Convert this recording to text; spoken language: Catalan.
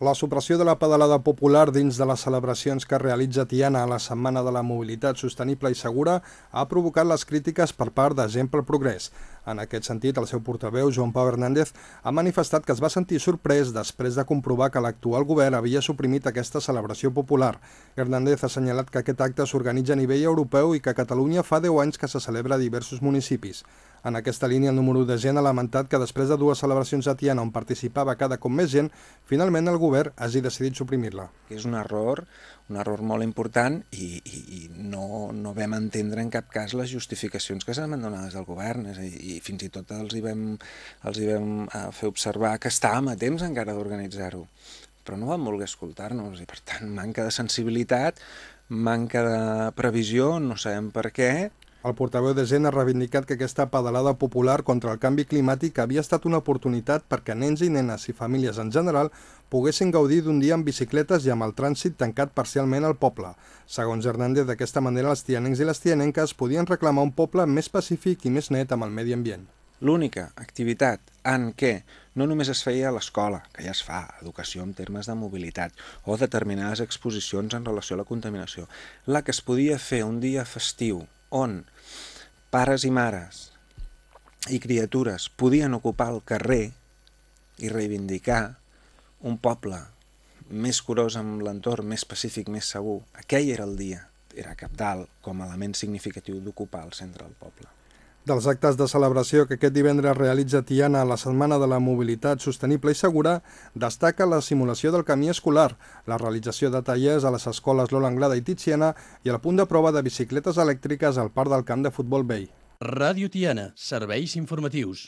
La supressió de la pedalada popular dins de les celebracions que realitza Tiana a la Setmana de la Mobilitat Sostenible i Segura ha provocat les crítiques per part de Gent pel Progrés. En aquest sentit, el seu portaveu, Joan Pau Hernández, ha manifestat que es va sentir sorprès després de comprovar que l'actual govern havia suprimit aquesta celebració popular. Hernández ha assenyalat que aquest acte s'organitza a nivell europeu i que a Catalunya fa 10 anys que se celebra a diversos municipis. En aquesta línia, el número de gent ha lamentat que després de dues celebracions a Tiana on participava cada cop més gent, finalment el govern hagi decidit suprimir-la. És un error, un error molt important i, i, i no, no vam entendre en cap cas les justificacions que s'han donat del govern és dir, i fins i tot els hi vam, els hi vam eh, fer observar que estàvem a temps encara d'organitzar-ho. Però no van voler escoltar-nos i per tant manca de sensibilitat, manca de previsió, no sabem per què, el portaveu de Gent ha reivindicat que aquesta pedalada popular contra el canvi climàtic havia estat una oportunitat perquè nens i nenes i famílies en general poguessin gaudir d'un dia amb bicicletes i amb el trànsit tancat parcialment al poble. Segons Hernández, d'aquesta manera els tianencs i les tianenques podien reclamar un poble més pacífic i més net amb el medi ambient. L'única activitat en què no només es feia a l'escola, que ja es fa, educació en termes de mobilitat, o determinades exposicions en relació a la contaminació, la que es podia fer un dia festiu on pares i mares i criatures podien ocupar el carrer i reivindicar un poble més curós amb l'entorn, més pacífic, més segur. Aquell era el dia, era capdalt com a element significatiu d'ocupar el centre del poble. Dels actes de celebració que aquest divendres realitza Tiana a la Setmana de la Mobilitat Sostenible i Segura, destaca la simulació del camí escolar, la realització de tallers a les escoles Lola Anglada i Tiziana i el punt de prova de bicicletes elèctriques al parc del camp de futbol vell. Ràdio Tiana, serveis informatius.